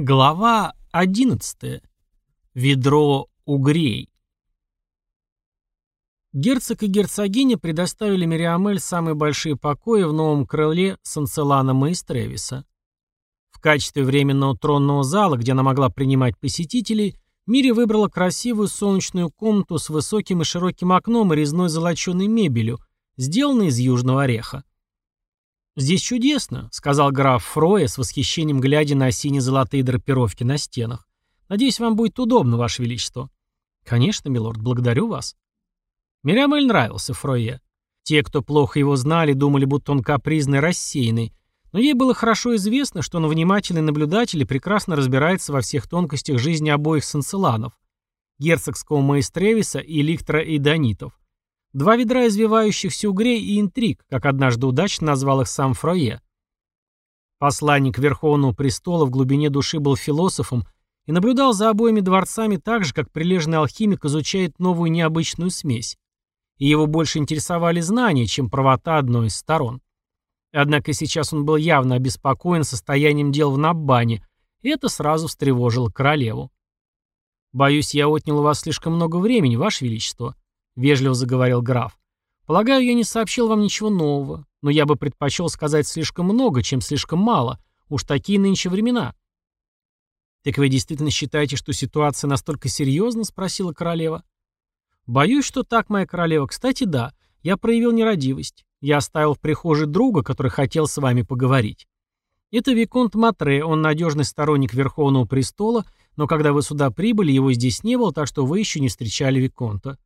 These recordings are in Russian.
Глава 11. Ведро угрей. Герцог и герцогиня предоставили Мириамель самые большие покои в новом крыле Санцелана Маистревиса. В качестве временного тронного зала, где она могла принимать посетителей, Мири выбрала красивую солнечную комнату с высоким и широким окном и резной золоченой мебелью, сделанной из южного ореха. «Здесь чудесно», — сказал граф Фроя с восхищением глядя на сине-золотые драпировки на стенах. «Надеюсь, вам будет удобно, Ваше Величество». «Конечно, милорд, благодарю вас». Мирамель нравился Фрое. Те, кто плохо его знали, думали, будто он капризный, рассеянный, но ей было хорошо известно, что он внимательный наблюдатель и прекрасно разбирается во всех тонкостях жизни обоих санцеланов — герцогского маэстревиса и ликтора Идонитов. Два ведра извивающихся угрей и интриг, как однажды удачно назвал их сам Фрое. Посланник Верховного Престола в глубине души был философом и наблюдал за обоими дворцами так же, как прилежный алхимик изучает новую необычную смесь. И его больше интересовали знания, чем правота одной из сторон. Однако сейчас он был явно обеспокоен состоянием дел в Наббане, и это сразу встревожило королеву. «Боюсь, я отнял у вас слишком много времени, Ваше Величество», вежливо заговорил граф. Полагаю, я не сообщил вам ничего нового, но я бы предпочел сказать слишком много, чем слишком мало. Уж такие нынче времена. Так вы действительно считаете, что ситуация настолько серьезна? спросила королева. Боюсь, что так, моя королева. Кстати, да, я проявил нерадивость. Я оставил в прихожей друга, который хотел с вами поговорить. Это Виконт Матре, он надежный сторонник Верховного Престола, но когда вы сюда прибыли, его здесь не было, так что вы еще не встречали Виконта.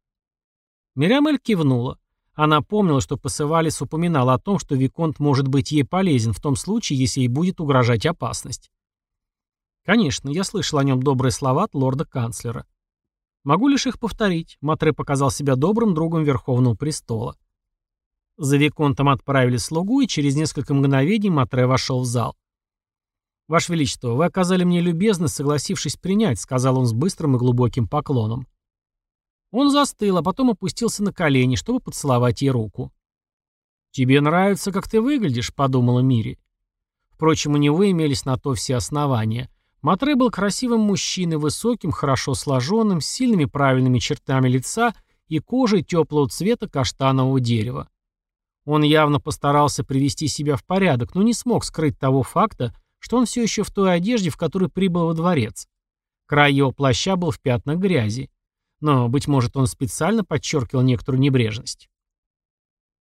Мирамель кивнула. Она помнила, что Пасывалис упоминал о том, что Виконт может быть ей полезен в том случае, если ей будет угрожать опасность. Конечно, я слышал о нем добрые слова от лорда-канцлера. Могу лишь их повторить. Матре показал себя добрым другом Верховного престола. За Виконтом отправили слугу, и через несколько мгновений Матре вошел в зал. «Ваше Величество, вы оказали мне любезность, согласившись принять», сказал он с быстрым и глубоким поклоном. Он застыл, а потом опустился на колени, чтобы поцеловать ей руку. «Тебе нравится, как ты выглядишь», — подумала Мири. Впрочем, у него имелись на то все основания. Матре был красивым мужчиной, высоким, хорошо сложенным, с сильными правильными чертами лица и кожей теплого цвета каштанового дерева. Он явно постарался привести себя в порядок, но не смог скрыть того факта, что он все еще в той одежде, в которой прибыл во дворец. Край его плаща был в пятнах грязи. Но, быть может, он специально подчеркивал некоторую небрежность.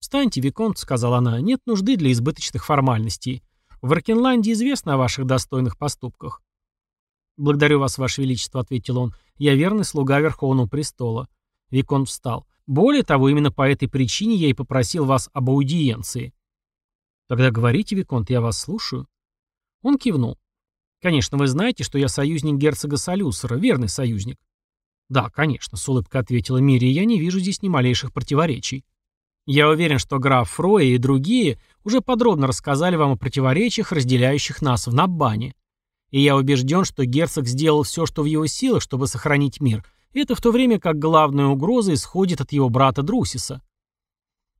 «Встаньте, Виконт», — сказала она, — «нет нужды для избыточных формальностей. В Аркенланде известно о ваших достойных поступках». «Благодарю вас, Ваше Величество», — ответил он. «Я верный слуга Верховного Престола». Виконт встал. «Более того, именно по этой причине я и попросил вас об аудиенции». «Тогда говорите, Виконт, я вас слушаю». Он кивнул. «Конечно, вы знаете, что я союзник герцога Солюсера, верный союзник. «Да, конечно», — с улыбкой ответила Мири, — «я не вижу здесь ни малейших противоречий». «Я уверен, что граф Фроя и другие уже подробно рассказали вам о противоречиях, разделяющих нас в Наббане. И я убежден, что герцог сделал все, что в его силах, чтобы сохранить мир, и это в то время как главная угроза исходит от его брата Друсиса».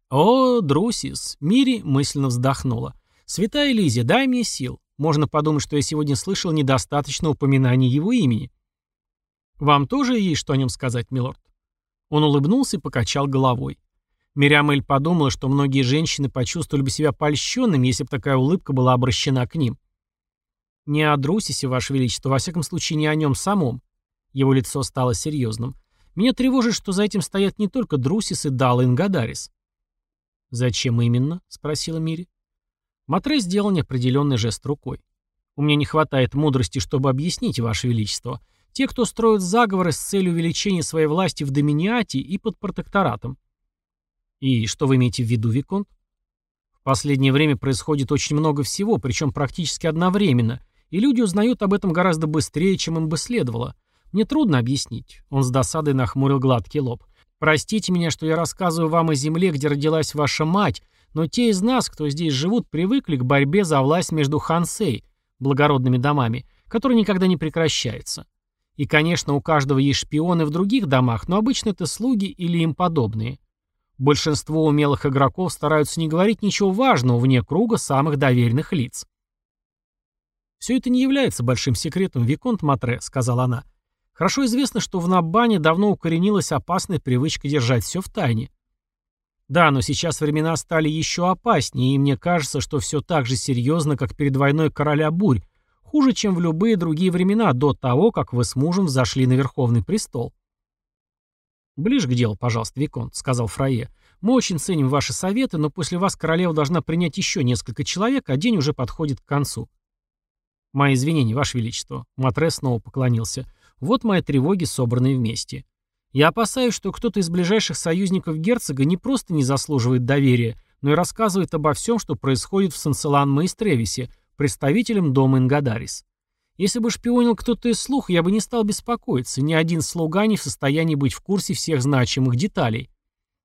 «О, Друсис!» — Мири мысленно вздохнула. «Святая Лизия, дай мне сил. Можно подумать, что я сегодня слышал недостаточно упоминаний его имени». «Вам тоже есть что о нем сказать, милорд?» Он улыбнулся и покачал головой. Мириамель подумала, что многие женщины почувствовали бы себя польщенными, если бы такая улыбка была обращена к ним. «Не о Друсисе, Ваше Величество, во всяком случае, не о нем самом». Его лицо стало серьезным. «Меня тревожит, что за этим стоят не только Друсис и Дала Ингадарис». «Зачем именно?» — спросила Мири. Матре сделал неопределенный жест рукой. «У меня не хватает мудрости, чтобы объяснить, Ваше Величество. Те, кто строят заговоры с целью увеличения своей власти в доминиате и под протекторатом. И что вы имеете в виду, Виконт? В последнее время происходит очень много всего, причем практически одновременно, и люди узнают об этом гораздо быстрее, чем им бы следовало. Мне трудно объяснить. Он с досадой нахмурил гладкий лоб. Простите меня, что я рассказываю вам о земле, где родилась ваша мать, но те из нас, кто здесь живут, привыкли к борьбе за власть между хансей, благородными домами, которая никогда не прекращается. И, конечно, у каждого есть шпионы в других домах, но обычно это слуги или им подобные. Большинство умелых игроков стараются не говорить ничего важного вне круга самых доверенных лиц. «Все это не является большим секретом, Виконт Матре», — сказала она. «Хорошо известно, что в Наббане давно укоренилась опасная привычка держать все в тайне. Да, но сейчас времена стали еще опаснее, и мне кажется, что все так же серьезно, как перед войной короля Бурь, хуже, чем в любые другие времена до того, как вы с мужем взошли на Верховный престол. «Ближе к делу, пожалуйста, Виконт», — сказал Фрае. «Мы очень ценим ваши советы, но после вас королева должна принять еще несколько человек, а день уже подходит к концу». «Мои извинения, ваше величество», — Матре снова поклонился. «Вот мои тревоги, собранные вместе. Я опасаюсь, что кто-то из ближайших союзников герцога не просто не заслуживает доверия, но и рассказывает обо всем, что происходит в Санселан-Маистревисе, представителям дома Ингадарис. Если бы шпионил кто-то из слух, я бы не стал беспокоиться, ни один слуга не в состоянии быть в курсе всех значимых деталей.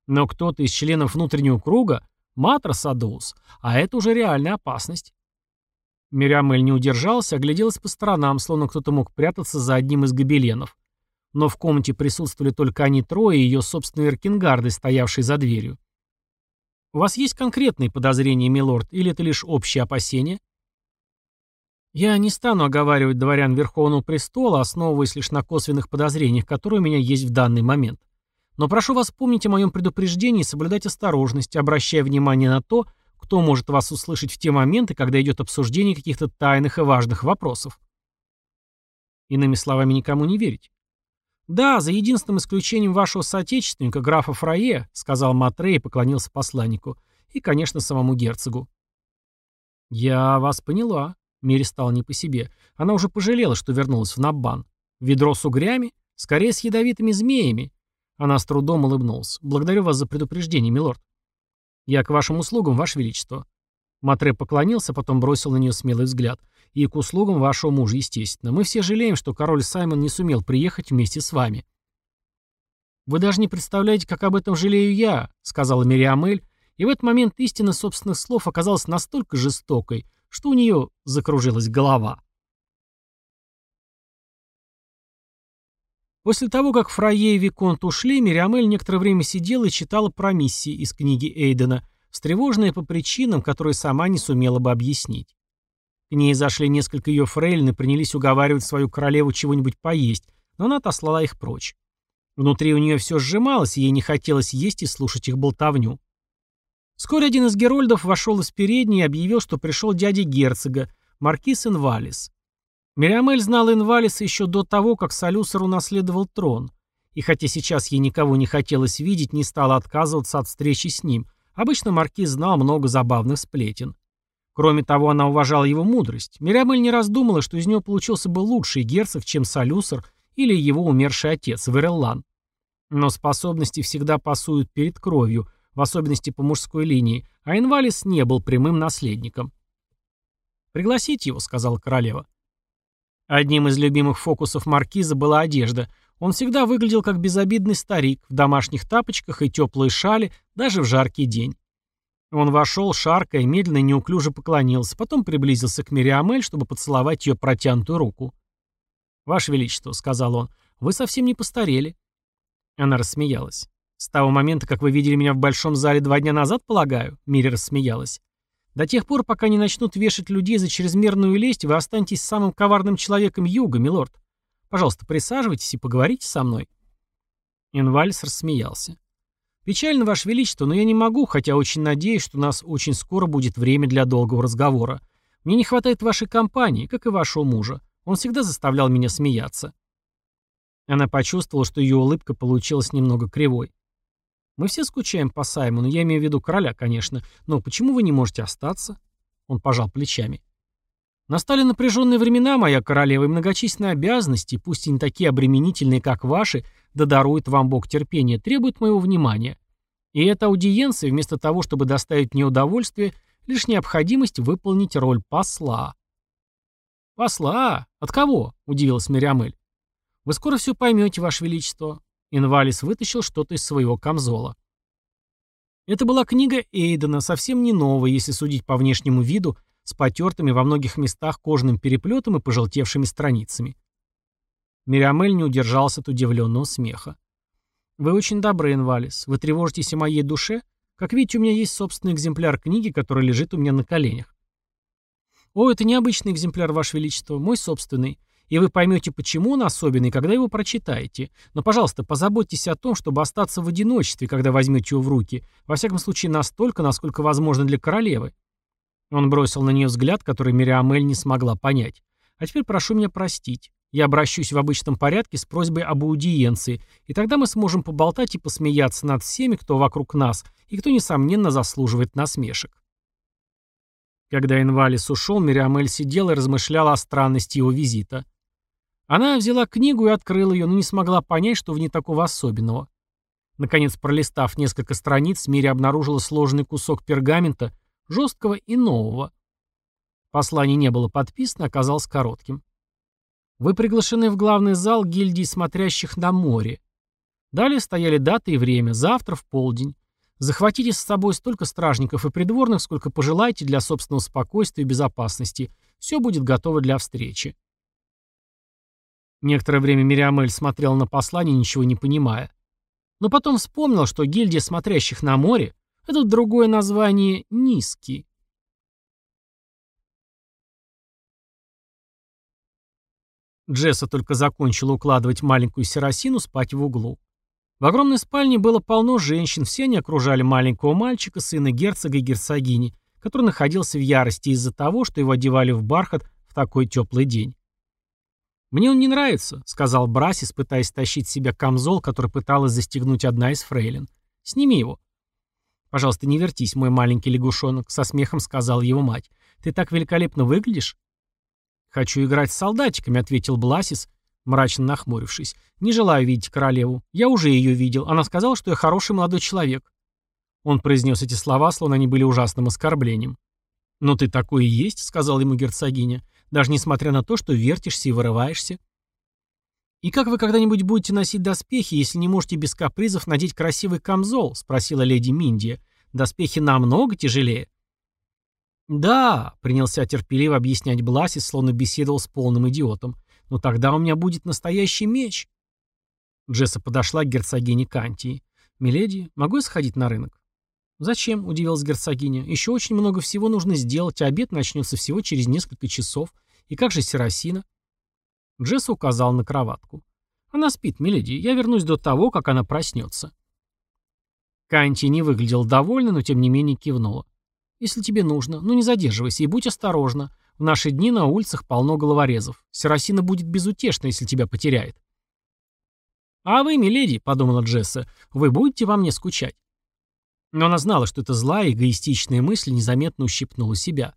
Но кто-то из членов внутреннего круга – Матрос Адоус, а это уже реальная опасность. Мириамель не удержался, огляделась по сторонам, словно кто-то мог прятаться за одним из гобеленов но в комнате присутствовали только они трое и ее собственные эркингарды, стоявшие за дверью. «У вас есть конкретные подозрения, милорд, или это лишь общие опасения?» «Я не стану оговаривать дворян Верховного Престола, основываясь лишь на косвенных подозрениях, которые у меня есть в данный момент. Но прошу вас помнить о моем предупреждении и соблюдать осторожность, обращая внимание на то, кто может вас услышать в те моменты, когда идет обсуждение каких-то тайных и важных вопросов. Иными словами, никому не верить. «Да, за единственным исключением вашего соотечественника, графа Фрае», сказал Матрей и поклонился посланнику, и, конечно, самому герцогу. «Я вас поняла», — Мире стало не по себе. Она уже пожалела, что вернулась в Наббан. Ведро с угрями? Скорее, с ядовитыми змеями. Она с трудом улыбнулась. «Благодарю вас за предупреждение, милорд». «Я к вашим услугам, ваше величество». Матре поклонился, потом бросил на нее смелый взгляд. И к услугам вашего мужа, естественно. Мы все жалеем, что король Саймон не сумел приехать вместе с вами». «Вы даже не представляете, как об этом жалею я», — сказала Мириамель, и в этот момент истина собственных слов оказалась настолько жестокой, что у нее закружилась голова. После того, как Фрае и Виконт ушли, Мириамель некоторое время сидела и читала про миссии из книги Эйдена, встревоженная по причинам, которые сама не сумела бы объяснить. К ней зашли несколько ее фрейлин и принялись уговаривать свою королеву чего-нибудь поесть, но она отослала их прочь. Внутри у нее все сжималось, и ей не хотелось есть и слушать их болтовню. Вскоре один из герольдов вошел из передней и объявил, что пришел дядя герцога, маркиз Инвалис. Мириамель знала Инвалиса еще до того, как Салюсер унаследовал трон, и хотя сейчас ей никого не хотелось видеть, не стала отказываться от встречи с ним. Обычно маркиз знал много забавных сплетен. Кроме того, она уважала его мудрость. Мириамель не раз думала, что из него получился бы лучший герцог, чем Салюсер или его умерший отец, Вереллан. Но способности всегда пасуют перед кровью, в особенности по мужской линии, а Инвалис не был прямым наследником. «Пригласите его», — сказала королева. Одним из любимых фокусов маркиза была одежда. Он всегда выглядел как безобидный старик, в домашних тапочках и теплой шале, даже в жаркий день. Он вошел, шаркая, медленно и неуклюже поклонился, потом приблизился к Мириамель, чтобы поцеловать ее протянутую руку. «Ваше Величество», — сказал он, — «вы совсем не постарели». Она рассмеялась. «С того момента, как вы видели меня в большом зале два дня назад, полагаю?» Мири рассмеялась. «До тех пор, пока не начнут вешать людей за чрезмерную лесть, вы останетесь самым коварным человеком юга, милорд. Пожалуйста, присаживайтесь и поговорите со мной». Инвальс рассмеялся. «Печально, Ваше Величество, но я не могу, хотя очень надеюсь, что у нас очень скоро будет время для долгого разговора. Мне не хватает вашей компании, как и вашего мужа. Он всегда заставлял меня смеяться». Она почувствовала, что ее улыбка получилась немного кривой. «Мы все скучаем по Саймону, я имею в виду короля, конечно, но почему вы не можете остаться?» Он пожал плечами. «Настали напряженные времена, моя королева, и многочисленные обязанности, пусть и не такие обременительные, как ваши, да дарует вам Бог терпения, требует моего внимания. И эта аудиенция, вместо того, чтобы доставить мне удовольствие, лишь необходимость выполнить роль посла. «Посла? От кого?» – удивилась Мириамель. «Вы скоро все поймете, Ваше Величество». Инвалис вытащил что-то из своего камзола. Это была книга Эйдена, совсем не новая, если судить по внешнему виду, с потертыми во многих местах кожным переплетом и пожелтевшими страницами. Мириамель не удержался от удивленного смеха. «Вы очень добры, Инвалис. Вы тревожитесь о моей душе? Как видите, у меня есть собственный экземпляр книги, который лежит у меня на коленях». «О, это необычный экземпляр, Ваше Величество, мой собственный. И вы поймете, почему он особенный, когда его прочитаете. Но, пожалуйста, позаботьтесь о том, чтобы остаться в одиночестве, когда возьмете его в руки. Во всяком случае, настолько, насколько возможно для королевы». Он бросил на нее взгляд, который Мириамель не смогла понять. «А теперь прошу меня простить. Я обращусь в обычном порядке с просьбой об аудиенции, и тогда мы сможем поболтать и посмеяться над всеми, кто вокруг нас, и кто, несомненно, заслуживает насмешек. Когда Инвалис ушел, Мириамель сидела и размышляла о странности его визита. Она взяла книгу и открыла ее, но не смогла понять, что в ней такого особенного. Наконец, пролистав несколько страниц, Мири обнаружила сложный кусок пергамента, жесткого и нового. Послание не было подписано, оказалось коротким. Вы приглашены в главный зал гильдии смотрящих на море. Далее стояли дата и время, завтра в полдень. Захватите с собой столько стражников и придворных, сколько пожелаете для собственного спокойствия и безопасности. Все будет готово для встречи. Некоторое время Мириамель смотрела на послание, ничего не понимая. Но потом вспомнил, что гильдия смотрящих на море — это другое название «низкий». Джесса только закончила укладывать маленькую Серосину спать в углу. В огромной спальне было полно женщин, все они окружали маленького мальчика, сына герцога и герцогини, который находился в ярости из-за того, что его одевали в бархат в такой теплый день. «Мне он не нравится», — сказал Брасис, пытаясь тащить с себя камзол, который пыталась застегнуть одна из фрейлин. «Сними его». «Пожалуйста, не вертись, мой маленький лягушонок», — со смехом сказала его мать. «Ты так великолепно выглядишь». «Хочу играть с солдатиками», — ответил Бласис, мрачно нахмурившись. «Не желаю видеть королеву. Я уже ее видел. Она сказала, что я хороший молодой человек». Он произнес эти слова, словно они были ужасным оскорблением. «Но ты такой и есть», — сказал ему герцогиня, «даже несмотря на то, что вертишься и вырываешься». «И как вы когда-нибудь будете носить доспехи, если не можете без капризов надеть красивый камзол?» — спросила леди Миндия. «Доспехи намного тяжелее». «Да», — принялся терпеливо объяснять Бласис, словно беседовал с полным идиотом. «Но тогда у меня будет настоящий меч». Джесса подошла к герцогине Кантии. «Миледи, могу я сходить на рынок?» «Зачем?» — удивилась герцогиня. «Еще очень много всего нужно сделать, а обед начнется всего через несколько часов. И как же Серосина?» Джесса указал на кроватку. «Она спит, миледи. Я вернусь до того, как она проснется». Канти не выглядел довольно, но тем не менее кивнула. Если тебе нужно. Но ну, не задерживайся и будь осторожна. В наши дни на улицах полно головорезов. Серосина будет безутешна, если тебя потеряет. «А вы, миледи», — подумала Джесса, — «вы будете во мне скучать». Но она знала, что эта злая, эгоистичная мысль незаметно ущипнула себя.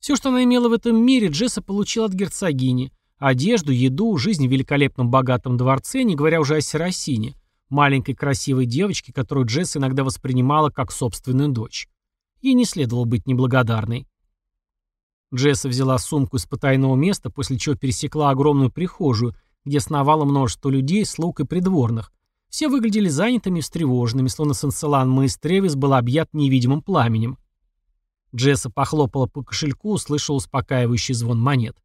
Все, что она имела в этом мире, Джесса получила от герцогини. Одежду, еду, жизнь в великолепном богатом дворце, не говоря уже о Серосине, маленькой красивой девочке, которую Джесса иногда воспринимала как собственную дочь. Ей не следовало быть неблагодарной. Джесса взяла сумку из потайного места, после чего пересекла огромную прихожую, где сновало множество людей, слуг и придворных. Все выглядели занятыми и встревоженными, словно Санселан Маэстревис был объят невидимым пламенем. Джесса похлопала по кошельку, услышала успокаивающий звон монет.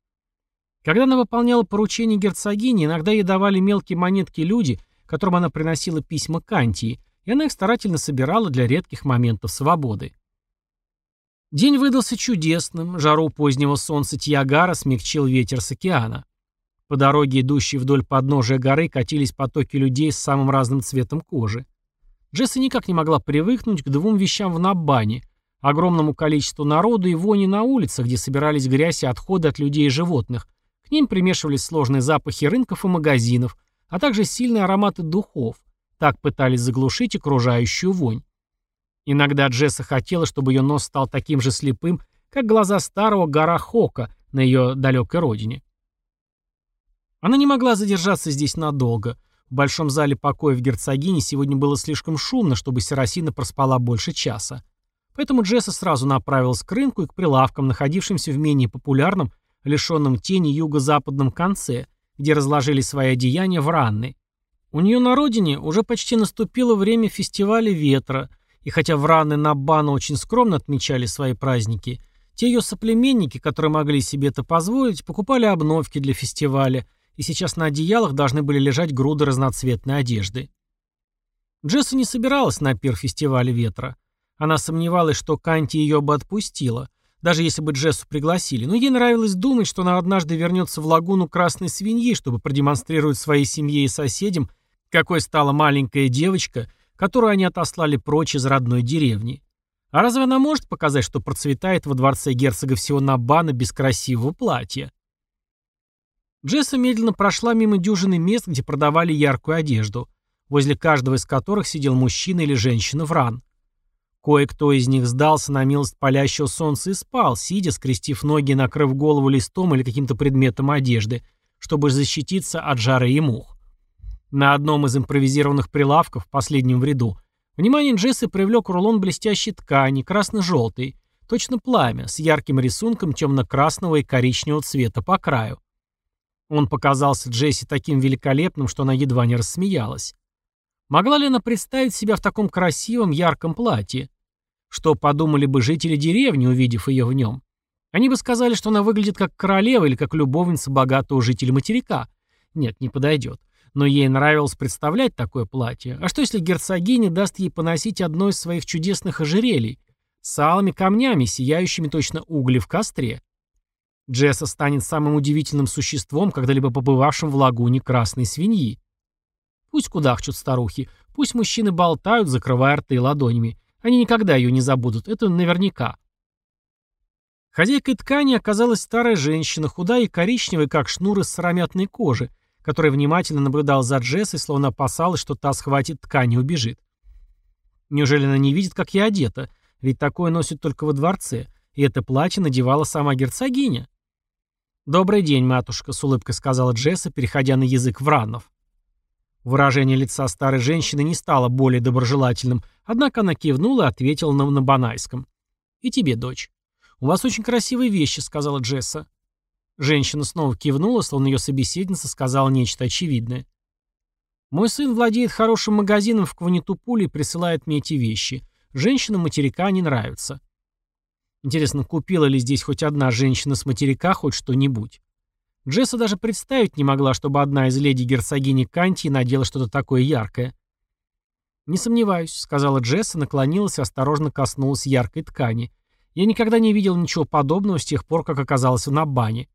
Когда она выполняла поручения герцогини, иногда ей давали мелкие монетки люди, которым она приносила письма Кантии, и она их старательно собирала для редких моментов свободы. День выдался чудесным, жару позднего солнца Тьягара смягчил ветер с океана. По дороге, идущей вдоль подножия горы, катились потоки людей с самым разным цветом кожи. Джесса никак не могла привыкнуть к двум вещам в Наббане – огромному количеству народу и вони на улицах, где собирались грязь и отходы от людей и животных. К ним примешивались сложные запахи рынков и магазинов, а также сильные ароматы духов. Так пытались заглушить окружающую вонь. Иногда Джесса хотела, чтобы ее нос стал таким же слепым, как глаза старого гора Хока на ее далекой родине. Она не могла задержаться здесь надолго. В большом зале покоя в герцогине сегодня было слишком шумно, чтобы Серосина проспала больше часа. Поэтому Джесса сразу направилась к рынку и к прилавкам, находившимся в менее популярном, лишенном тени юго-западном конце, где разложили свои одеяния в ранны. У нее на родине уже почти наступило время фестиваля ветра – и хотя враны Наббана очень скромно отмечали свои праздники, те ее соплеменники, которые могли себе это позволить, покупали обновки для фестиваля, и сейчас на одеялах должны были лежать груды разноцветной одежды. Джесса не собиралась на пир фестиваля ветра. Она сомневалась, что Канти ее бы отпустила. Даже если бы Джессу пригласили. Но ей нравилось думать, что она однажды вернется в лагуну красной свиньи, чтобы продемонстрировать своей семье и соседям, какой стала маленькая девочка, которую они отослали прочь из родной деревни. А разве она может показать, что процветает во дворце герцога всего Набана без красивого платья? Джесса медленно прошла мимо дюжины мест, где продавали яркую одежду, возле каждого из которых сидел мужчина или женщина в ран. Кое-кто из них сдался на милость палящего солнца и спал, сидя, скрестив ноги и накрыв голову листом или каким-то предметом одежды, чтобы защититься от жары и мух. На одном из импровизированных прилавков, последнем в ряду, внимание Джессы привлек рулон блестящей ткани, красно-желтый, точно пламя, с ярким рисунком темно-красного и коричневого цвета по краю. Он показался Джесси таким великолепным, что она едва не рассмеялась. Могла ли она представить себя в таком красивом, ярком платье? Что подумали бы жители деревни, увидев ее в нем? Они бы сказали, что она выглядит как королева или как любовница богатого жителя материка. Нет, не подойдет. Но ей нравилось представлять такое платье. А что если герцогиня даст ей поносить одно из своих чудесных ожерелий с алыми камнями, сияющими точно угли в костре? Джесса станет самым удивительным существом, когда-либо побывавшим в лагуне красной свиньи. Пусть кудахчут старухи, пусть мужчины болтают, закрывая рты ладонями. Они никогда ее не забудут, это наверняка. Хозяйкой ткани оказалась старая женщина, худая и коричневая, как шнур из сыромятной кожи, которая внимательно наблюдала за Джессой, словно опасалась, что та схватит ткань и убежит. Неужели она не видит, как я одета? Ведь такое носит только во дворце, и это платье надевала сама герцогиня. «Добрый день, матушка», — с улыбкой сказала Джесса, переходя на язык вранов. Выражение лица старой женщины не стало более доброжелательным, однако она кивнула и ответила на набанайском. «И тебе, дочь. У вас очень красивые вещи», — сказала Джесса. Женщина снова кивнула, словно ее собеседница сказала нечто очевидное. «Мой сын владеет хорошим магазином в Кванитупуле и присылает мне эти вещи. Женщинам материка не нравятся». Интересно, купила ли здесь хоть одна женщина с материка хоть что-нибудь? Джесса даже представить не могла, чтобы одна из леди герцогини Кантии надела что-то такое яркое. «Не сомневаюсь», — сказала Джесса, наклонилась и осторожно коснулась яркой ткани. «Я никогда не видел ничего подобного с тех пор, как оказалась в Набане».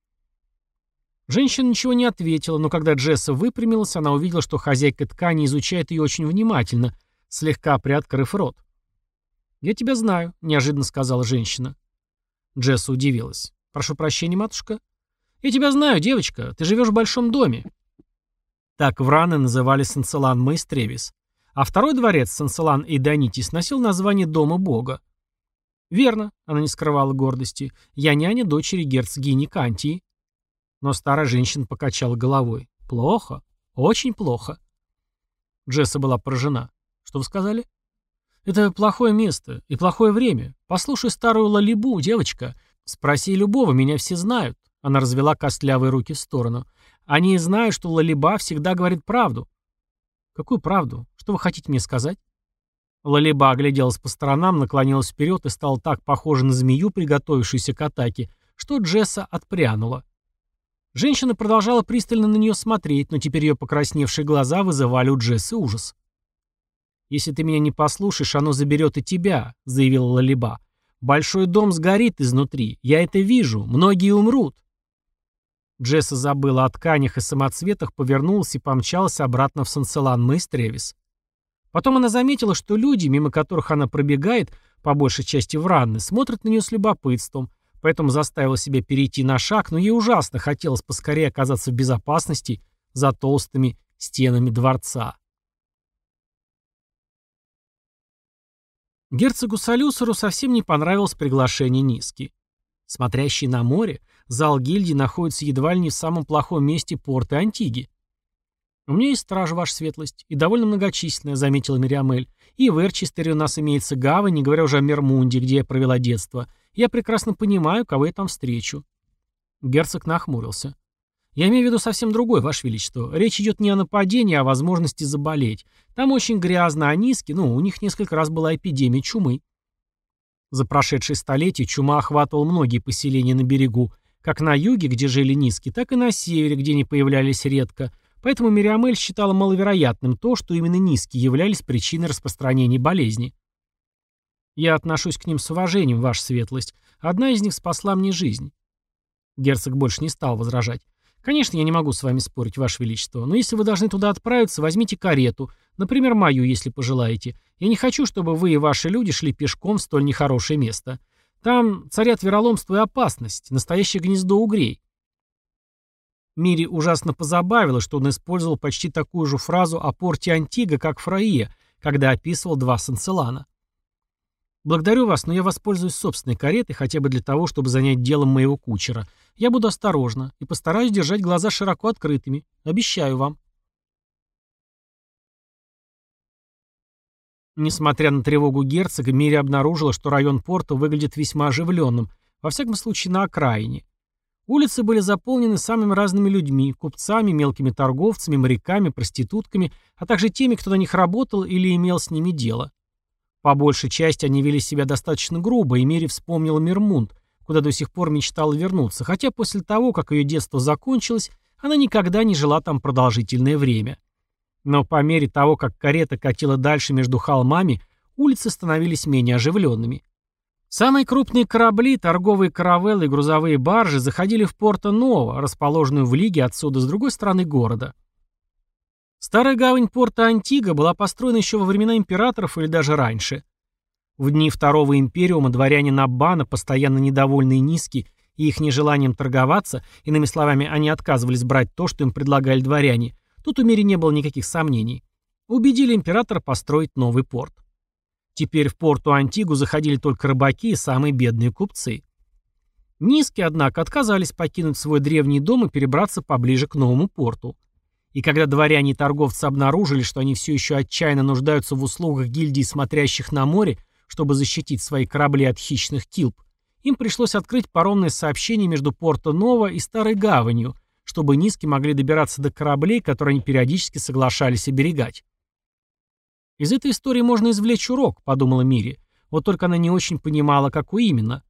Женщина ничего не ответила, но когда Джесса выпрямилась, она увидела, что хозяйка ткани изучает ее очень внимательно, слегка приоткрыв рот. «Я тебя знаю», — неожиданно сказала женщина. Джесса удивилась. «Прошу прощения, матушка?» «Я тебя знаю, девочка. Ты живешь в большом доме». Так враны называли Санцелан Маистревис. А второй дворец, Санцелан и Донитис, носил название Дома Бога. «Верно», — она не скрывала гордости, — «я няня дочери герцогини Кантии». Но старая женщина покачала головой. «Плохо. Очень плохо». Джесса была поражена. «Что вы сказали?» «Это плохое место и плохое время. Послушай старую Лалибу, девочка. Спроси любого, меня все знают. Она развела костлявые руки в сторону. Они знают, что Лалиба всегда говорит правду. Какую правду? Что вы хотите мне сказать? Лалиба огляделась по сторонам, наклонилась вперед и стала так похожа на змею, приготовившуюся к атаке, что Джесса отпрянула. Женщина продолжала пристально на нее смотреть, но теперь ее покрасневшие глаза вызывали у Джессы ужас. «Если ты меня не послушаешь, оно заберет и тебя», — заявила Лалиба. «Большой дом сгорит изнутри. Я это вижу. Многие умрут». Джесса забыла о тканях и самоцветах, повернулась и помчалась обратно в Санцелан Мейстревис. Потом она заметила, что люди, мимо которых она пробегает, по большей части в ранны, смотрят на нее с любопытством, поэтому заставила себя перейти на шаг, но ей ужасно хотелось поскорее оказаться в безопасности за толстыми стенами дворца. Герцогу Салюсеру совсем не понравилось приглашение Низки. Смотрящий на море, зал гильдии находится едва ли не в самом плохом месте порта Антиги. «У меня есть стража, ваша светлость, и довольно многочисленная», — заметила Мириамель. «И в Эрчестере у нас имеется гавань, не говоря уже о Мермунде, где я провела детство. Я прекрасно понимаю, кого я там встречу». Герцог нахмурился. Я имею в виду совсем другой, Ваше Величество. Речь идет не о нападении, а о возможности заболеть. Там очень грязно, а низки, ну, у них несколько раз была эпидемия чумы. За прошедшие столетия чума охватывала многие поселения на берегу, как на юге, где жили низки, так и на севере, где они появлялись редко, поэтому Мириамель считала маловероятным то, что именно низкие являлись причиной распространения болезни. Я отношусь к ним с уважением, ваша светлость. Одна из них спасла мне жизнь. Герцог больше не стал возражать. Конечно, я не могу с вами спорить, ваше величество, но если вы должны туда отправиться, возьмите карету, например, мою, если пожелаете. Я не хочу, чтобы вы и ваши люди шли пешком в столь нехорошее место. Там царят вероломство и опасность, настоящее гнездо угрей. Мире ужасно позабавило, что он использовал почти такую же фразу о порте Антиго, как Фраие, когда описывал два Санцелана. «Благодарю вас, но я воспользуюсь собственной каретой хотя бы для того, чтобы занять делом моего кучера. Я буду осторожна и постараюсь держать глаза широко открытыми. Обещаю вам». Несмотря на тревогу герцога, Мири обнаружила, что район порта выглядит весьма оживленным, во всяком случае на окраине. Улицы были заполнены самыми разными людьми, купцами, мелкими торговцами, моряками, проститутками, а также теми, кто на них работал или имел с ними дело. По большей части они вели себя достаточно грубо, и Мири вспомнила Мирмунд, куда до сих пор мечтала вернуться, хотя после того, как ее детство закончилось, она никогда не жила там продолжительное время. Но по мере того, как карета катила дальше между холмами, улицы становились менее оживленными. Самые крупные корабли, торговые каравеллы и грузовые баржи заходили в Порто-Ново, расположенную в Лиге отсюда с другой стороны города. Старая гавань порта Антига была построена еще во времена императоров или даже раньше. В дни Второго Империума дворяне Наббана, постоянно недовольные низки и их нежеланием торговаться, иными словами, они отказывались брать то, что им предлагали дворяне, тут у мире не было никаких сомнений, убедили императора построить новый порт. Теперь в порту Антигу заходили только рыбаки и самые бедные купцы. Низкие, однако, отказались покинуть свой древний дом и перебраться поближе к новому порту. И когда дворяне и торговцы обнаружили, что они все еще отчаянно нуждаются в услугах гильдии смотрящих на море, чтобы защитить свои корабли от хищных килп, им пришлось открыть паромное сообщение между Порто-Ново и Старой Гаванью, чтобы низки могли добираться до кораблей, которые они периодически соглашались оберегать. Из этой истории можно извлечь урок, подумала Мири. Вот только она не очень понимала, какой именно.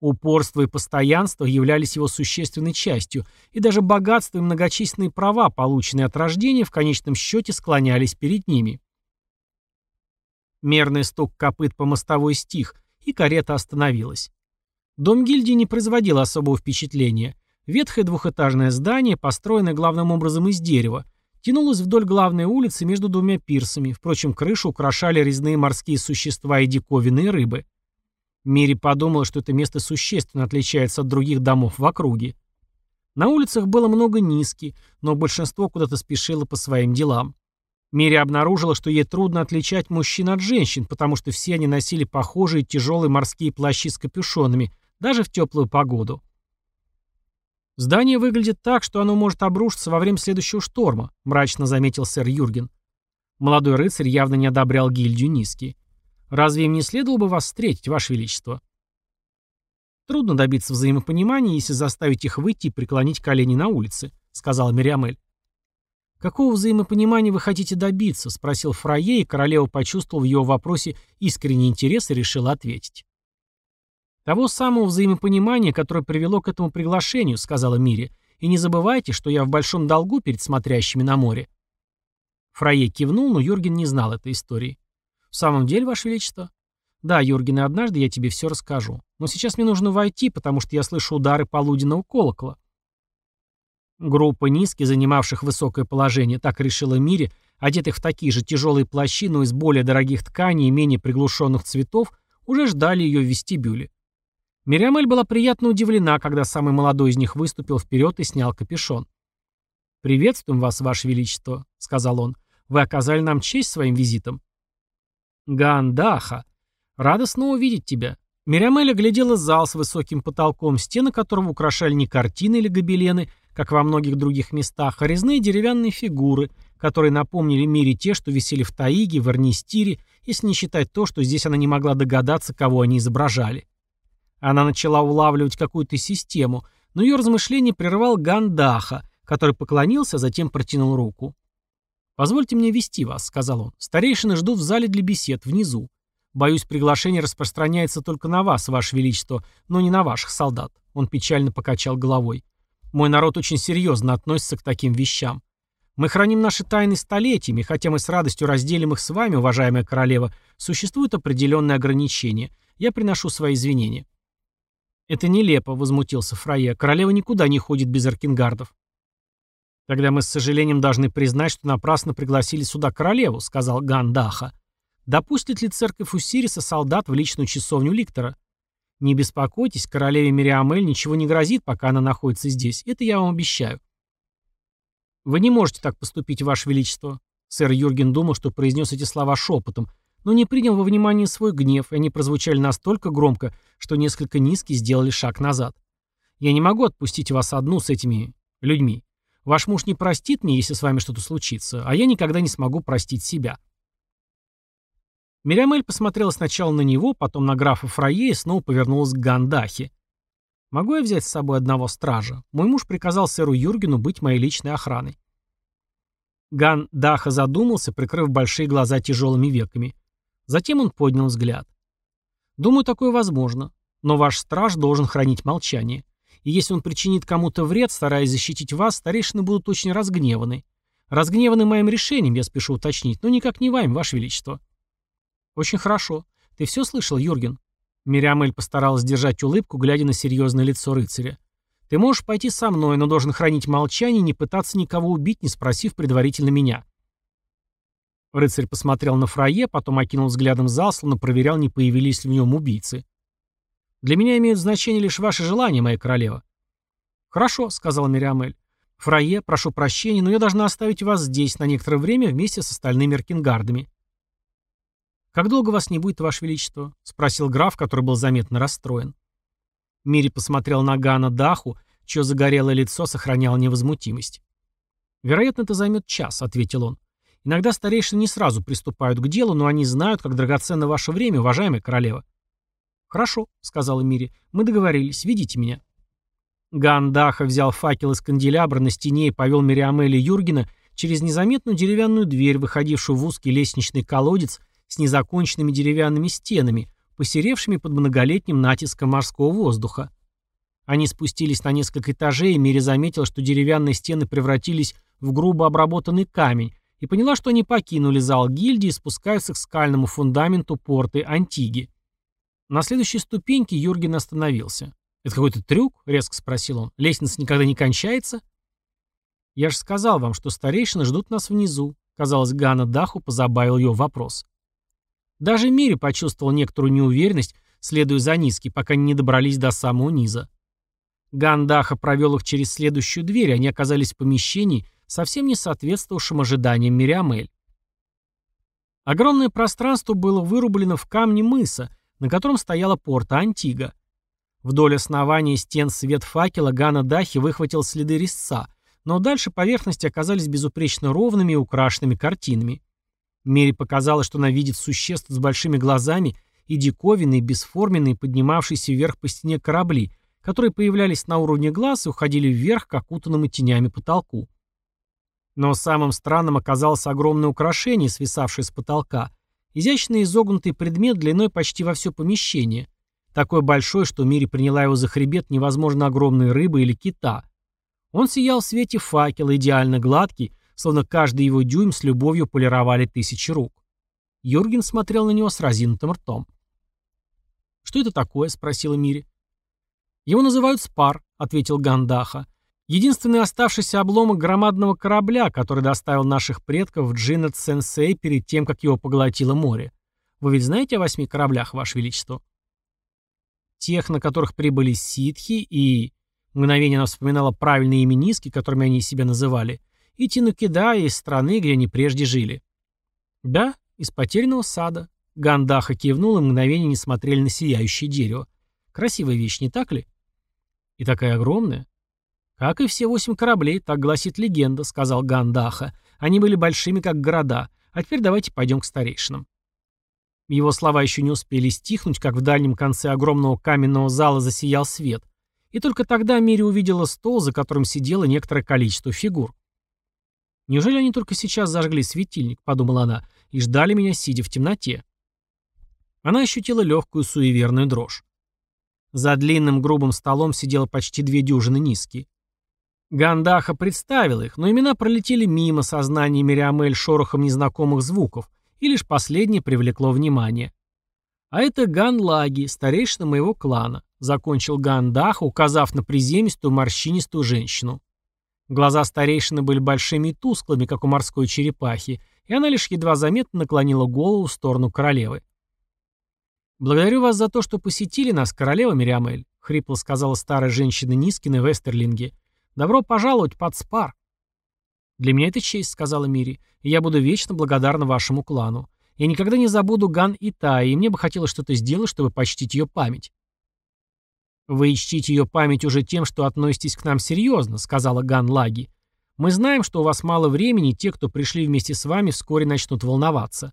Упорство и постоянство являлись его существенной частью, и даже богатство и многочисленные права, полученные от рождения, в конечном счете склонялись перед ними. Мерный стук копыт по мостовой стих, и карета остановилась. Дом гильдии не производил особого впечатления. Ветхое двухэтажное здание, построенное главным образом из дерева, тянулась вдоль главной улицы между двумя пирсами, впрочем, крышу украшали резные морские существа и диковинные рыбы. Мири подумала, что это место существенно отличается от других домов в округе. На улицах было много низки, но большинство куда-то спешило по своим делам. Мири обнаружила, что ей трудно отличать мужчин от женщин, потому что все они носили похожие тяжелые морские плащи с капюшонами, даже в теплую погоду. «Здание выглядит так, что оно может обрушиться во время следующего шторма», мрачно заметил сэр Юрген. Молодой рыцарь явно не одобрял гильдию низкий. «Разве им не следовало бы вас встретить, ваше величество?» «Трудно добиться взаимопонимания, если заставить их выйти и преклонить колени на улице», — сказала Мириамель. «Какого взаимопонимания вы хотите добиться?» — спросил Фрае, и королева почувствовал в его вопросе искренний интерес и решила ответить. «Того самого взаимопонимания, которое привело к этому приглашению», — сказала Мири. «И не забывайте, что я в большом долгу перед смотрящими на море». Фрае кивнул, но Юрген не знал этой истории. «В самом деле, Ваше Величество?» «Да, Юрген, и однажды я тебе все расскажу. Но сейчас мне нужно войти, потому что я слышу удары полуденного колокола». Группа низки, занимавших высокое положение, так решила Мири, одетых в такие же тяжелые плащи, но из более дорогих тканей и менее приглушенных цветов, уже ждали ее в вестибюле. Мириамель была приятно удивлена, когда самый молодой из них выступил вперед и снял капюшон. «Приветствуем вас, Ваше Величество», — сказал он. «Вы оказали нам честь своим визитом». «Гандаха! Рада снова видеть тебя». Мириамель оглядела зал с высоким потолком, стены которого украшали не картины или гобелены, как во многих других местах, а резные деревянные фигуры, которые напомнили Мире те, что висели в Таиге, в Арнистире, если не считать то, что здесь она не могла догадаться, кого они изображали. Она начала улавливать какую-то систему, но ее размышление прервал Гандаха, который поклонился, затем протянул руку. «Позвольте мне вести вас», — сказал он. «Старейшины ждут в зале для бесед, внизу. Боюсь, приглашение распространяется только на вас, ваше величество, но не на ваших солдат». Он печально покачал головой. «Мой народ очень серьезно относится к таким вещам. Мы храним наши тайны столетиями, хотя мы с радостью разделим их с вами, уважаемая королева, существуют определенные ограничения. Я приношу свои извинения». «Это нелепо», — возмутился Фрая. «Королева никуда не ходит без аркингардов». «Тогда мы с сожалением должны признать, что напрасно пригласили сюда королеву», — сказал Гандаха. «Допустит ли церковь Усириса солдат в личную часовню Ликтора? Не беспокойтесь, королеве Мириамель ничего не грозит, пока она находится здесь. Это я вам обещаю». «Вы не можете так поступить, Ваше Величество». Сэр Юрген думал, что произнес эти слова шепотом, но не принял во внимание свой гнев, и они прозвучали настолько громко, что несколько низкий сделали шаг назад. «Я не могу отпустить вас одну с этими людьми. Ваш муж не простит мне, если с вами что-то случится, а я никогда не смогу простить себя». Мириамель посмотрела сначала на него, потом на графа Фрае и снова повернулась к Гандахе. «Могу я взять с собой одного стража? Мой муж приказал сэру Юргену быть моей личной охраной». Ган Даха задумался, прикрыв большие глаза тяжелыми веками. Затем он поднял взгляд. «Думаю, такое возможно. Но ваш страж должен хранить молчание. И если он причинит кому-то вред, стараясь защитить вас, старейшины будут очень разгневаны. Разгневаны моим решением, я спешу уточнить, но никак не вами, ваше величество. Очень хорошо. Ты все слышал, Юрген? Мириамель постаралась держать улыбку, глядя на серьезное лицо рыцаря. Ты можешь пойти со мной, но должен хранить молчание и не пытаться никого убить, не спросив предварительно меня. Рыцарь посмотрел на Фрае, потом окинул взглядом зал, словно проверял, не появились ли в нем убийцы. Для меня имеют значение лишь ваши желания, моя королева». «Хорошо», — сказала Мириамель. «Фрае, прошу прощения, но я должна оставить вас здесь на некоторое время вместе с остальными аркингардами». «Как долго вас не будет, ваше величество?» — спросил граф, который был заметно расстроен. Мири посмотрел на Гана Даху, чье загорелое лицо сохраняло невозмутимость. «Вероятно, это займет час», — ответил он. «Иногда старейшины не сразу приступают к делу, но они знают, как драгоценно ваше время, уважаемая королева. «Хорошо», — сказала Мири. «Мы договорились. Ведите меня». Гандаха взял факел из канделябра на стене и повел Мириамеля Юргена через незаметную деревянную дверь, выходившую в узкий лестничный колодец с незаконченными деревянными стенами, посеревшими под многолетним натиском морского воздуха. Они спустились на несколько этажей, и Мири заметил, что деревянные стены превратились в грубо обработанный камень, и поняла, что они покинули зал гильдии и спускаются к скальному фундаменту порты Антиги. На следующей ступеньке Юрген остановился. «Это какой-то трюк?» — резко спросил он. «Лестница никогда не кончается?» «Я же сказал вам, что старейшины ждут нас внизу», — казалось, Гана Даху позабавил ее вопрос. Даже Мири почувствовал некоторую неуверенность, следуя за низкий, пока не добрались до самого низа. Гандаха провел их через следующую дверь, они оказались в помещении, совсем не соответствовавшем ожиданиям Мириамель. Огромное пространство было вырублено в камне мыса, на котором стояла порта Антига. Вдоль основания стен свет факела Гана Дахи выхватил следы резца, но дальше поверхности оказались безупречно ровными и украшенными картинами. Мере показалось, что она видит существ с большими глазами и диковинные, бесформенные, поднимавшиеся вверх по стене корабли, которые появлялись на уровне глаз и уходили вверх к окутанному тенями потолку. Но самым странным оказалось огромное украшение, свисавшее с потолка, Изящный изогнутый предмет длиной почти во все помещение. Такой большой, что в мире приняла его за хребет невозможно огромной рыбы или кита. Он сиял в свете факела, идеально гладкий, словно каждый его дюйм с любовью полировали тысячи рук. Юрген смотрел на него с разинутым ртом. «Что это такое?» — спросила Мири. «Его называют Спар», — ответил Гандаха. Единственный оставшийся обломок громадного корабля, который доставил наших предков в Джинет-Сенсей перед тем, как его поглотило море. Вы ведь знаете о восьми кораблях, Ваше Величество? Тех, на которых прибыли ситхи и... Мгновение она вспоминала правильные имя низки, которыми они себя называли, и Тинукида из страны, где они прежде жили. Да, из потерянного сада. Гандаха кивнул, и мгновение не смотрели на сияющее дерево. Красивая вещь, не так ли? И такая огромная. «Как и все восемь кораблей, так гласит легенда», — сказал Гандаха. «Они были большими, как города. А теперь давайте пойдем к старейшинам». Его слова еще не успели стихнуть, как в дальнем конце огромного каменного зала засиял свет. И только тогда Мири увидела стол, за которым сидело некоторое количество фигур. «Неужели они только сейчас зажгли светильник?» — подумала она, — «и ждали меня, сидя в темноте?» Она ощутила легкую суеверную дрожь. За длинным грубым столом сидело почти две дюжины низкие. Гандаха представил их, но имена пролетели мимо сознания Мириамель шорохом незнакомых звуков, и лишь последнее привлекло внимание. «А это Ган Лаги, старейшина моего клана», — закончил Гандаха, указав на приземистую морщинистую женщину. Глаза старейшины были большими и тусклыми, как у морской черепахи, и она лишь едва заметно наклонила голову в сторону королевы. «Благодарю вас за то, что посетили нас, королева Мириамель», — хрипло сказала старая женщина Нискина в Эстерлинге. «Добро пожаловать под спар». «Для меня это честь», — сказала Мири, — «и я буду вечно благодарна вашему клану. Я никогда не забуду Ган и Тай, и мне бы хотелось что-то сделать, чтобы почтить ее память». «Вы ищите ее память уже тем, что относитесь к нам серьезно», — сказала Ган Лаги. «Мы знаем, что у вас мало времени, и те, кто пришли вместе с вами, вскоре начнут волноваться».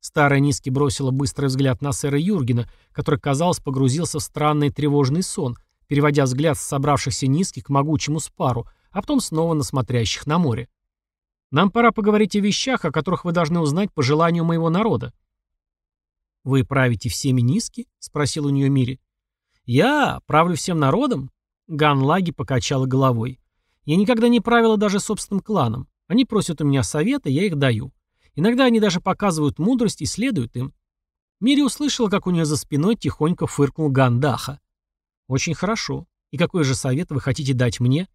Старая Низки бросила быстрый взгляд на сэра Юргена, который, казалось, погрузился в странный тревожный сон, переводя взгляд с собравшихся Низки к могучему спару, а потом снова на смотрящих на море. «Нам пора поговорить о вещах, о которых вы должны узнать по желанию моего народа». «Вы правите всеми Низки?» — спросил у нее Мири. «Я правлю всем народом?» Ганлаги покачала головой. «Я никогда не правила даже собственным кланом. Они просят у меня совета, я их даю. Иногда они даже показывают мудрость и следуют им». Мири услышала, как у нее за спиной тихонько фыркнул Гандаха. «Очень хорошо. И какой же совет вы хотите дать мне?»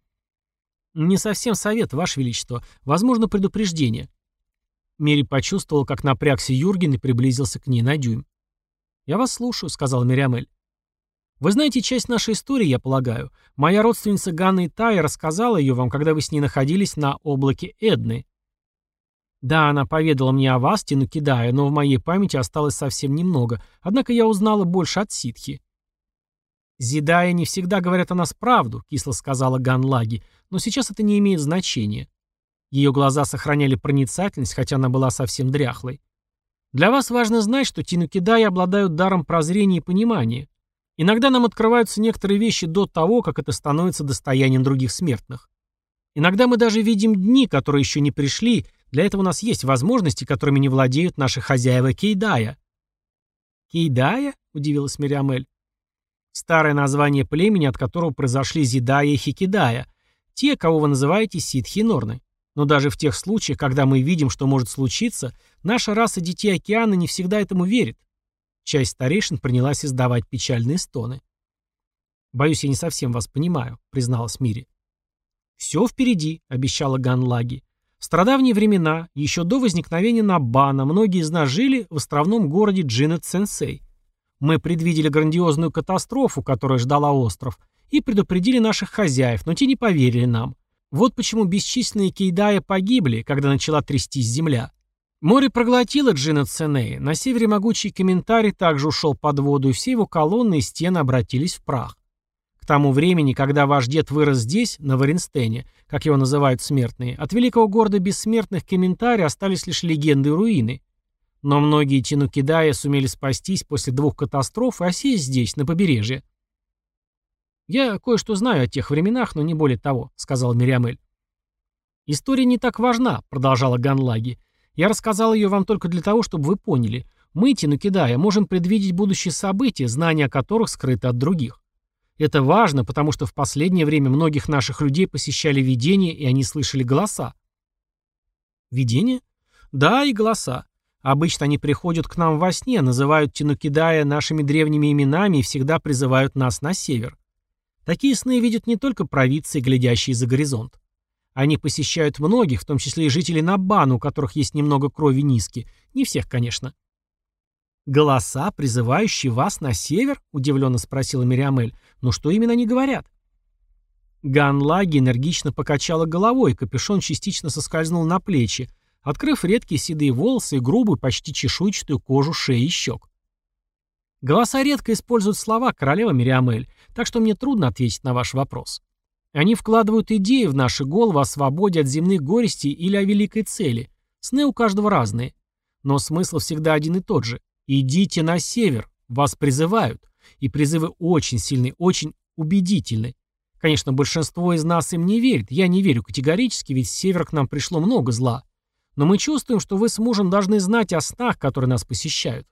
«Не совсем совет, Ваше Величество. Возможно, предупреждение». Мири почувствовал, как напрягся Юрген и приблизился к ней на дюйм. «Я вас слушаю», — сказал Мириамель. Вы знаете часть нашей истории, я полагаю. Моя родственница Ганна Итая рассказала ее вам, когда вы с ней находились на облаке Эдны. Да, она поведала мне о вас, Тинукидая, но в моей памяти осталось совсем немного, однако я узнала больше от ситхи. «Зидая не всегда говорят о нас правду», — кисло сказала Ганлаги, «но сейчас это не имеет значения». Ее глаза сохраняли проницательность, хотя она была совсем дряхлой. «Для вас важно знать, что Тинукидаи обладают даром прозрения и понимания. Иногда нам открываются некоторые вещи до того, как это становится достоянием других смертных. Иногда мы даже видим дни, которые еще не пришли, для этого у нас есть возможности, которыми не владеют наши хозяева Кейдая. «Кейдая?» — удивилась Мириамель. Старое название племени, от которого произошли Зидая и Хикидая, те, кого вы называете Ситхи-Норны. Но даже в тех случаях, когда мы видим, что может случиться, наша раса Детей Океана не всегда этому верит. Часть старейшин принялась издавать печальные стоны. «Боюсь, я не совсем вас понимаю», — призналась Мири. «Все впереди», — обещала Ганлаги. В страдавние времена, еще до возникновения Набана, многие из нас жили в островном городе Джинет-Сенсей. Мы предвидели грандиозную катастрофу, которая ждала остров, и предупредили наших хозяев, но те не поверили нам. Вот почему бесчисленные кейдая погибли, когда начала трястись земля. Море проглотило Джина Ценеи, на севере могучий комментарий также ушел под воду, и все его колонны и стены обратились в прах. К тому времени, когда ваш дед вырос здесь, на Варенстене, как его называют смертные, от великого города бессмертных комментариев остались лишь легенды и руины. Но многие Тинукидая сумели спастись после двух катастроф и осесть здесь, на побережье. «Я кое-что знаю о тех временах, но не более того», — сказал Мириамель. «История не так важна», — продолжала Ганлаги. Я рассказал ее вам только для того, чтобы вы поняли. Мы, Тинукидая, можем предвидеть будущие события, знания о которых скрыты от других. Это важно, потому что в последнее время многих наших людей посещали видения, и они слышали голоса. Видения? Да, и голоса. Обычно они приходят к нам во сне, называют Тинукидая нашими древними именами и всегда призывают нас на север. Такие сны видят не только провидцы, глядящие за горизонт. Они посещают многих, в том числе и жителей Набану, у которых есть немного крови низки. Не всех, конечно. «Голоса, призывающие вас на север?» — удивленно спросила Мириамель. «Ну что именно они говорят?» Ганлаги энергично покачала головой, капюшон частично соскользнул на плечи, открыв редкие седые волосы и грубую, почти чешуйчатую кожу шеи и щек. Голоса редко используют слова королева Мириамель, так что мне трудно ответить на ваш вопрос. Они вкладывают идеи в наши головы о свободе от земных горестей или о великой цели. Сны у каждого разные. Но смысл всегда один и тот же. Идите на север, вас призывают. И призывы очень сильны, очень убедительны. Конечно, большинство из нас им не верит. Я не верю категорически, ведь с севера к нам пришло много зла. Но мы чувствуем, что вы с мужем должны знать о снах, которые нас посещают.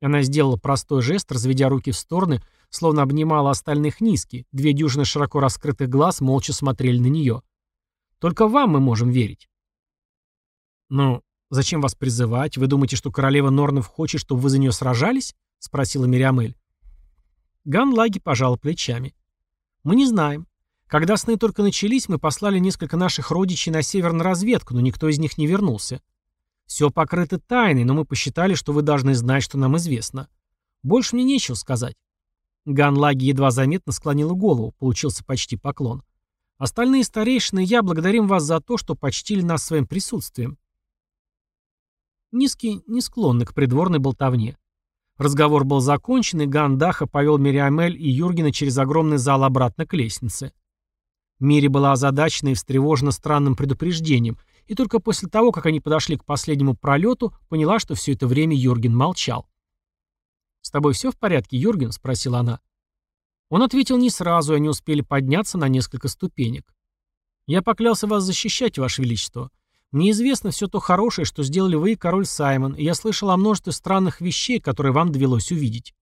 Она сделала простой жест, разведя руки в стороны, словно обнимала остальных низки, две дюжины широко раскрытых глаз молча смотрели на нее. «Только вам мы можем верить». «Ну, зачем вас призывать? Вы думаете, что королева Норнов хочет, чтобы вы за нее сражались?» — спросила Мириамель. Ганлаги пожал плечами. «Мы не знаем. Когда сны только начались, мы послали несколько наших родичей на север на разведку, но никто из них не вернулся. Все покрыто тайной, но мы посчитали, что вы должны знать, что нам известно. Больше мне нечего сказать. Ганлаги едва заметно склонила голову, получился почти поклон. Остальные старейшины я благодарим вас за то, что почтили нас своим присутствием. Низкий не склонны к придворной болтовне. Разговор был закончен, и Гандаха повел Мириамель и Юргена через огромный зал обратно к лестнице. Мири была озадачена и встревожена странным предупреждением, и только после того, как они подошли к последнему пролету, поняла, что все это время Юрген молчал. «С тобой все в порядке, Юрген?» — спросила она. Он ответил не сразу, и они успели подняться на несколько ступенек. «Я поклялся вас защищать, Ваше Величество. Мне известно все то хорошее, что сделали вы и король Саймон, и я слышал о множестве странных вещей, которые вам довелось увидеть.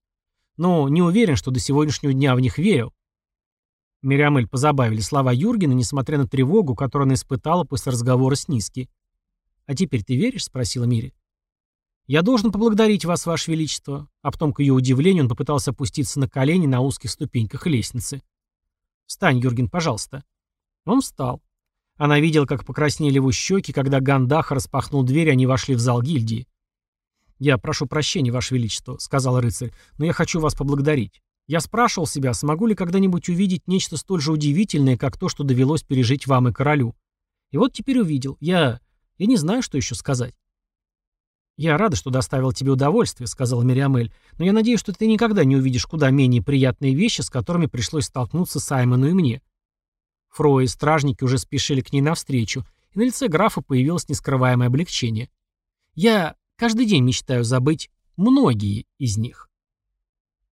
Но не уверен, что до сегодняшнего дня в них верил. Мириамель позабавили слова Юргена, несмотря на тревогу, которую она испытала после разговора с Низки. «А теперь ты веришь?» — спросила Мири. «Я должен поблагодарить вас, Ваше Величество». А потом, к ее удивлению, он попытался опуститься на колени на узких ступеньках лестницы. «Встань, Юрген, пожалуйста». Он встал. Она видела, как покраснели его щеки, когда Гандах распахнул дверь, и они вошли в зал гильдии. «Я прошу прощения, Ваше Величество», — сказал рыцарь, — «но я хочу вас поблагодарить. Я спрашивал себя, смогу ли когда-нибудь увидеть нечто столь же удивительное, как то, что довелось пережить вам и королю. И вот теперь увидел. Я... я не знаю, что еще сказать. «Я рада, что доставил тебе удовольствие», — сказала Мириамель, «но я надеюсь, что ты никогда не увидишь куда менее приятные вещи, с которыми пришлось столкнуться Саймону и мне». Фрой и стражники уже спешили к ней навстречу, и на лице графа появилось нескрываемое облегчение. «Я каждый день мечтаю забыть многие из них».